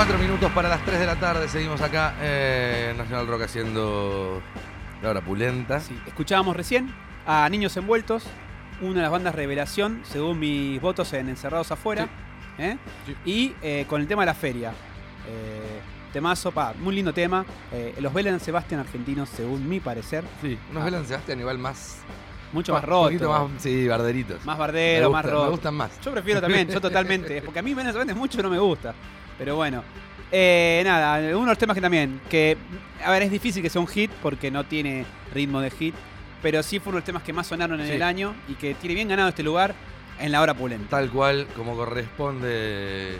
Cuatro minutos para las 3 de la tarde. Seguimos acá eh, en Nacional Rock haciendo la hora pulenta. Sí, escuchábamos recién a Niños Envueltos, una de las bandas revelación, según mis votos en Encerrados Afuera. ¿eh? Sí. Y eh, con el tema de la feria. Eh, temazo, pa, muy lindo tema. Los Belen Sebastián argentinos, según mi parecer. Sí, unos Ah. Belan Sebastián igual más. Mucho más Un roto. poquito más, sí, barderitos. más bardero, gusta- más roto. me gustan más. Yo prefiero también, yo totalmente. Porque a mí Sebastián mucho no me gusta. Pero bueno. Eh, nada, uno de los temas que también, que, a ver, es difícil que sea un hit porque no tiene ritmo de hit, pero sí fue uno de los temas que más sonaron en Sí. el año y que tiene bien ganado este lugar en la hora pulenta. Tal cual como corresponde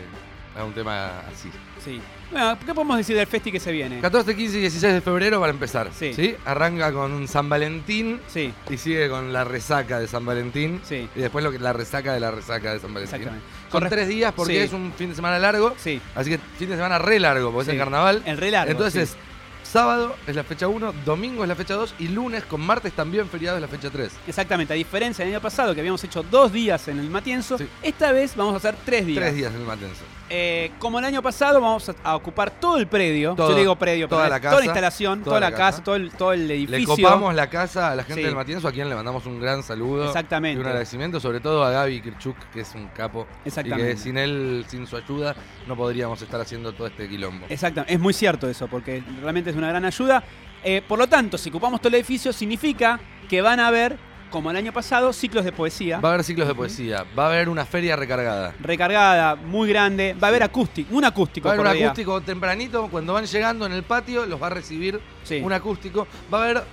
a un tema así. Sí. Bueno, ¿qué podemos decir del festi que se viene? 14, 15 y 16 de febrero para empezar. Sí. Arranca con un San Valentín Sí, y sigue con la resaca de San Valentín. sí, Y después lo que, la resaca de la resaca de San Valentín. exactamente. Son tres días porque Sí. es un fin de semana largo. Sí, Así que fin de semana re largo porque Sí. es el carnaval. el re largo, Entonces. Sábado es la fecha 1, domingo es la fecha 2 y lunes con martes también feriado es la fecha 3. Exactamente, a diferencia del año pasado que habíamos hecho dos días en el Matienzo, Sí. esta vez vamos a hacer tres días. Tres días en el Matenzo. Eh, como el año pasado, vamos a, a ocupar todo el predio. Todo, Yo digo predio, toda la toda casa, la instalación, toda toda, la la casa, casa. todo, el, todo el Le edificio. copamos la casa a la gente Sí. del Matienzo, a quien le mandamos un gran saludo. Exactamente. Y un agradecimiento, sobre todo a Gaby Kirchuk, que es un capo. Y Exactamente. que sin él, sin su ayuda, no podríamos estar haciendo todo este quilombo. Exactamente, es muy cierto eso, porque realmente es una gran ayuda. Eh, por lo tanto, si ocupamos todo el edificio, significa que van a haber, como el año pasado, ciclos de poesía. Va a haber ciclos de poesía, va a haber una feria recargada. recargada, muy grande. Va a haber acústico, un acústico. Va a haber por un día. acústico tempranito, cuando van llegando en el patio, los va a recibir Sí. un acústico. Va a haber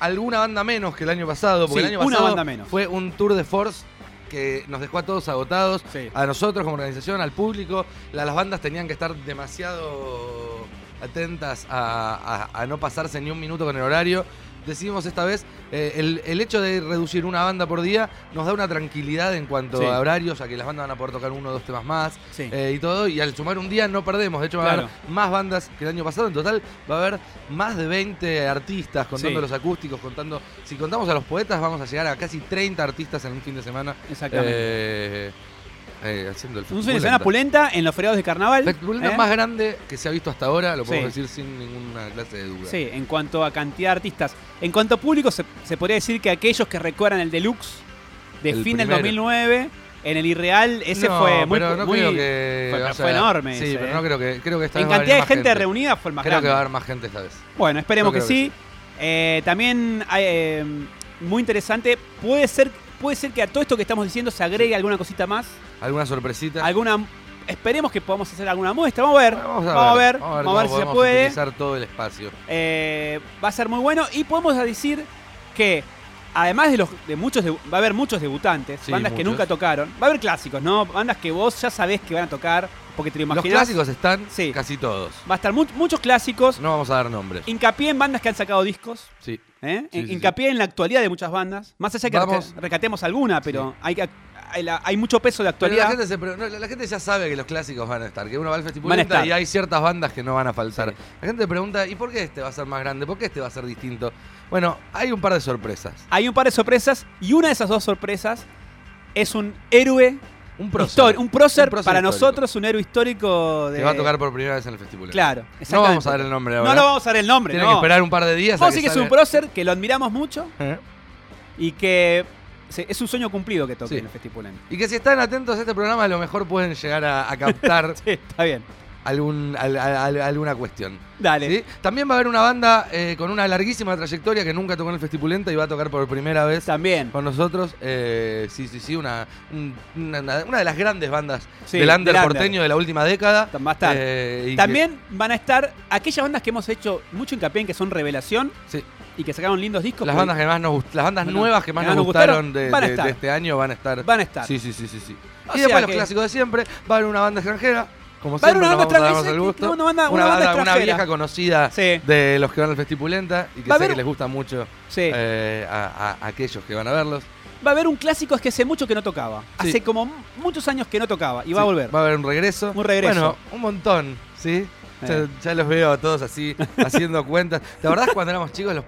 alguna banda menos que el año pasado, porque Sí, el año una pasado banda menos. fue un tour de force que nos dejó a todos agotados, Sí. a nosotros como organización, al público. La- las bandas tenían que estar demasiado atentas a, a- a no pasarse ni un minuto con el horario. Decidimos esta vez, eh, el, el hecho de reducir una banda por día nos da una tranquilidad en cuanto Sí. a horarios, a que las bandas van a poder tocar uno o dos temas más Sí. eh, y todo. Y al sumar un día no perdemos. De hecho, va a haber más bandas que el año pasado. En total va a haber más de 20 artistas contando Sí. los acústicos, contando. Si contamos a los poetas, vamos a llegar a casi 30 artistas en un fin de semana. Exactamente. eh, eh, haciendo el un fin de semana pulenta en los feriados de carnaval. Festivalenta ¿eh? más grande que se ha visto hasta ahora, lo podemos Sí. decir sin ninguna clase de duda. Sí, en cuanto a cantidad de artistas. En cuanto a público, se, se podría decir que aquellos que recuerdan el deluxe de El fin del primero. 2009, en el Irreal, ese No, fue muy. pero no muy- creo que. fue- o fue enorme Sí, ese, pero eh. no creo que. Creo que esta en vez cantidad de gente, reunida fue el más Creo grande. que va a haber más gente esta vez. Bueno, esperemos que sí. Eh, también hay, eh, muy interesante. Puede ser, puede ser que a todo esto que estamos diciendo se agregue alguna cosita más. ¿Alguna sorpresita? Alguna. Esperemos que podamos hacer alguna muestra. Vamos a ver. Vamos a Vamos a ver, ver. vamos a ver, Vamos a ver si se puede. utilizar todo el espacio. Eh, va a ser muy bueno y podemos decir que además de los de muchos va a haber muchos debutantes, Sí, bandas que nunca tocaron, va a haber clásicos, ¿no? Bandas que vos ya sabés que van a tocar porque te lo Los imaginás. clásicos están Sí. casi todos. Va a estar mu- muchos clásicos. No vamos a dar nombres. Hincapié en bandas que han sacado discos. Sí. ¿Eh? Sí, sí, Hincapié en la actualidad de muchas bandas. Más allá que Vamos- reca- recatemos alguna, pero hay, que- mucho peso de Pero la actualidad. gente, se pre- no, la gente ya sabe que los clásicos van a estar, que uno va al festival y hay ciertas bandas que no van a faltar. Sí. La gente pregunta, ¿y por qué este va a ser más grande? ¿Por qué este va a ser distinto? Bueno, hay un par de sorpresas. Hay un par de sorpresas y una de esas dos sorpresas es un héroe Un prócer. Un prócer, Un prócer para histórico. nosotros, un héroe histórico de. Que va a tocar por primera vez en el festival. Claro, No vamos a dar el nombre ahora. No, no vamos a dar el nombre, Tienen no. que esperar un par de días. Vamos a decir que es un prócer que lo admiramos mucho ¿Eh? y que es un sueño cumplido que toque Sí. en el Festival. Y que si están atentos a este programa, a lo mejor pueden llegar a, a captar Sí, está bien. Algún, al- al- alguna cuestión. Dale. ¿sí? También va a haber una banda eh, con una larguísima trayectoria que nunca tocó en el Festipulenta y va a tocar por primera vez También. con nosotros. Eh, sí, sí, sí, una, un- una, una de las grandes bandas Sí, del under porteño de la última década. Va a estar. Eh, que- También van a estar aquellas bandas que hemos hecho mucho hincapié en que son revelación sí, y que sacaron lindos discos. las bandas que más nos las bandas Bueno, nuevas que más que nos más nos gustaron, gustaron, de, este año van a estar. van a estar. Sí, sí, sí, sí, sí. O y después los clásicos de siempre. Va a haber una banda extranjera. Como siempre, una nos vamos a el gusto. una banda- una, banda vieja conocida Sí. de los que van al Festipulenta y que sé haber que les gusta mucho Sí. eh, a, a aquellos que van a verlos. Va a haber un clásico es que hace mucho que no tocaba. Sí. Hace como muchos años que no tocaba y va a volver. Va a haber un regreso. Un regreso. Bueno, un montón, ¿sí? Ya, Eh. ya los veo a todos así, haciendo cuentas. ¿Te acordás cuando éramos chicos los,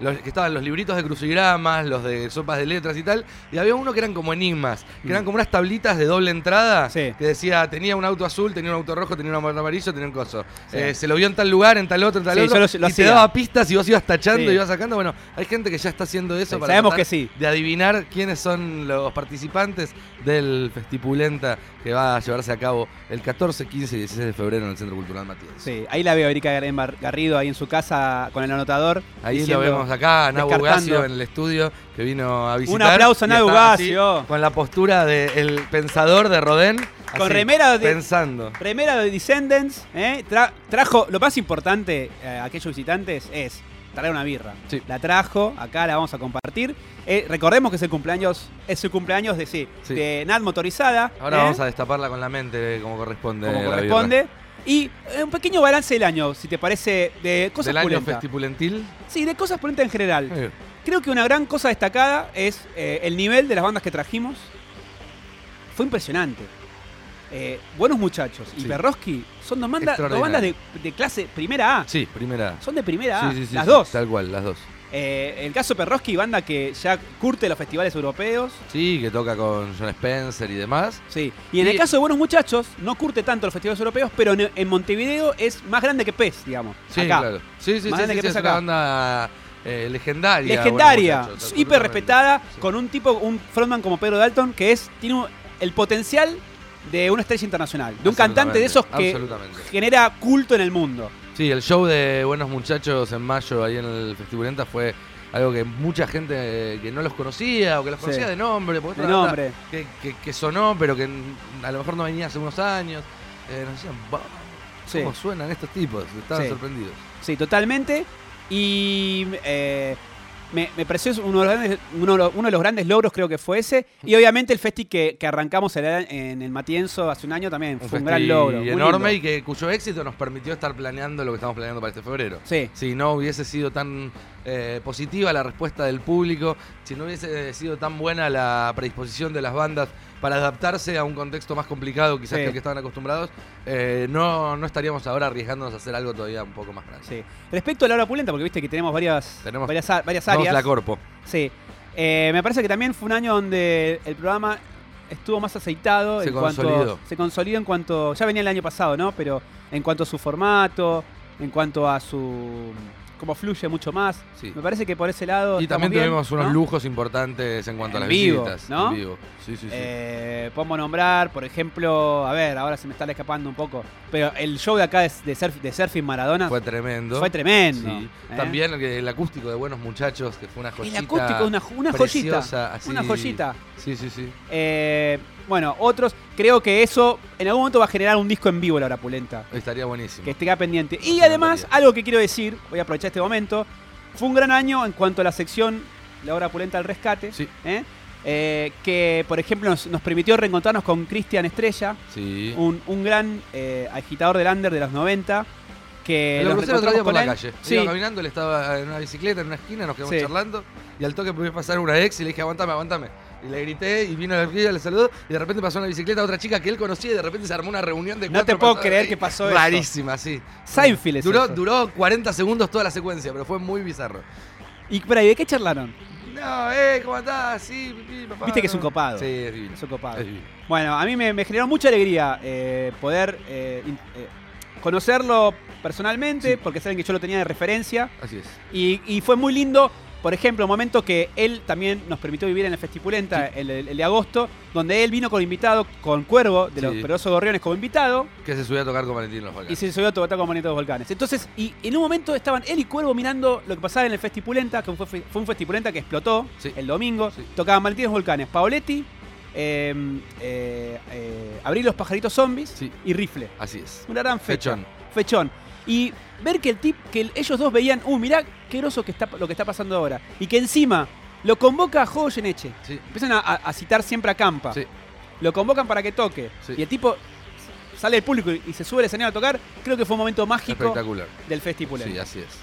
los, que estaban los libritos de crucigramas, los de sopas de letras y tal, y había uno que eran como enigmas, que eran Mm. como unas tablitas de doble entrada, Sí. que decía, tenía un auto azul, tenía un auto rojo, tenía un auto amarillo, tenía un coso. Sí. Eh, se lo vio en tal lugar, en tal otro, en tal Sí, otro, lo- lo y te hacía. daba pistas y vos ibas tachando y ibas sacando. Bueno, hay gente que ya está haciendo eso para sabemos que sí. de adivinar quiénes son los participantes del Festipulenta que va a llevarse a cabo el 14, 15 y 16 de febrero en el Centro Cultural Matías. Sí, ahí la veo Erika Gar- Garrido ahí en su casa con el anotador. Ahí lo vemos acá, a Nabu. Gacio en el estudio que vino a visitar. Un aplauso a Nabu Gacio. Con la postura del pensador de Rodén. Con remera de- Pensando. Remera de Descendants, ¿eh? Tra- trajo, lo más importante eh, a aquellos visitantes es traer una birra. Sí. La trajo, acá la vamos a compartir. Eh, recordemos que es el cumpleaños, es el cumpleaños de sí, Sí. de Nat motorizada. Ahora vamos a destaparla con la mente como corresponde. como la corresponde. Y eh, un pequeño balance del año, si te parece, de cosas Del año festipulentil. Sí, de cosas pulentas en general. Creo que una gran cosa destacada es eh, el nivel de las bandas que trajimos. Fue impresionante. Eh, buenos muchachos y Sí. Perroski son dos, bandas- dos bandas de, de clase primera A. Sí, primera. Son de primera A. Sí, sí, sí, las dos. Tal cual, las dos. Eh, el caso de Perroski, banda que ya curte los festivales europeos. Sí, que toca con John Spencer y demás. Sí. Y en el caso de Buenos Muchachos, no curte tanto los festivales europeos, pero en, en Montevideo es más grande que PES, digamos. Sí, acá. claro. Sí, sí, Más sí, grande sí, que sí, es una banda eh, legendaria. Legendaria, hiper respetada, con un tipo, un frontman como Pedro Dalton, que es tiene un- el potencial de una estrella internacional, de un cantante de esos que genera culto en el mundo. Sí, el show de Buenos Muchachos en mayo ahí en el Festivalenta fue algo que mucha gente eh, que no los conocía o que los Sí. conocía de nombre, porque De otra banda nombre. Que, que- que sonó, pero que a lo mejor no venía hace unos años. Eh, nos decían, "Va, Sí. ¿cómo suenan estos tipos? Estaban Sí. sorprendidos. Sí, totalmente. Y eh, me, me pareció uno de, los grandes, uno, de los- uno de los grandes logros, creo que fue ese. Y obviamente el festi que, que arrancamos en el, en el Matienzo hace un año también fue un gran logro. muy enorme y que cuyo éxito nos permitió estar planeando lo que estamos planeando para este febrero. Sí, Si no hubiese sido tan eh, positiva la respuesta del público, si no hubiese sido tan buena la predisposición de las bandas para adaptarse a un contexto más complicado quizás Sí. que el que estaban acostumbrados, eh, no, no estaríamos ahora arriesgándonos a hacer algo todavía un poco más grande. sí. Respecto a la hora pulenta, porque viste que tenemos varias, Tenemos- varias, varias áreas. la corpo. Sí. Eh, me parece que también fue un año donde el programa estuvo más aceitado. Se en consolidó. Cuanto, se consolidó en cuanto. Ya venía el año pasado, ¿no? Pero en cuanto a su formato, en cuanto a su. Cómo fluye mucho más. Sí. Me parece que por ese lado. Y también bien, tuvimos unos ¿no? lujos importantes en cuanto a En las vivo, visitas. ¿no? En vivo. Sí, sí, sí. Eh, podemos nombrar, por ejemplo, a ver, ahora se me está escapando un poco, pero el show de acá de, de, surf- de Surfing Maradona fue tremendo. fue tremendo. ¿eh? También el, el acústico de Buenos Muchachos, que fue una joyita. El acústico una, una preciosa, joyita. así. Una joyita. Sí, sí, sí. Eh, bueno, otros, creo que eso en algún momento va a generar un disco en vivo la hora pulenta. Estaría buenísimo. Que esté pendiente. Y además, algo que quiero decir, voy a aprovechar este momento, fue un gran año en cuanto a la sección La hora pulenta al rescate. Sí, ¿eh? Eh, que, por ejemplo, nos, nos permitió reencontrarnos con Cristian Estrella, sí. un, un gran eh, agitador del under de los 90. Que lo crucé el otro día por la reencontramos calle. él. Sí, Iba caminando, él estaba en una bicicleta, en una esquina, nos quedamos Sí. charlando. Y al toque pude pasar una ex y le dije, aguantame, aguantame. Y le grité y vino la esquina, le saludó. Y de repente pasó una bicicleta a otra chica que él conocía y de repente se armó una reunión de No cuatro te puedo personas creer ahí. que pasó eso. Rarísima, sí. Seinfeld es duró, eso. duró 40 segundos toda la secuencia, pero fue muy bizarro. Y, espera, ¿y de qué charlaron? No, eh, ¿cómo estás? Sí, papá. Viste que es un no. copado. Sí, es divino. Es un copado. Es divino. Bueno, a mí me, me generó mucha alegría eh, poder eh, in- eh, conocerlo personalmente, porque saben que yo lo tenía de referencia. Así es. Y, y fue muy lindo, por ejemplo, un momento que él también nos permitió vivir en el Festipulenta, el, el- el de agosto, donde él vino con invitado, con Cuervo, de los Sí. Perosos Gorriones como invitado, Que se subió a tocar con Valentín Los Volcanes. y se subió a tocar con de los Volcanes. Entonces, y en un momento estaban él y Cuervo mirando lo que pasaba en el Festipulenta, que fue, fue un Festipulenta que explotó Sí. el domingo. Tocaban Valentín los Volcanes, Paoletti, eh, eh, eh, Abrir los pajaritos zombies y Rifle. así es. Una gran fecha. Fechón. Fechón. Y ver que el tip, que el- ellos dos veían, uh, mirá qué groso que está, lo que está pasando ahora. Y que encima lo convoca a Jogo Geneche. Sí, Empiezan a, citar siempre a Campa. sí. Lo convocan para que toque. Sí. Y el tipo sale del público y, y se sube al escenario a tocar. Creo que fue un momento mágico Espectacular. del Festival. Sí, así es.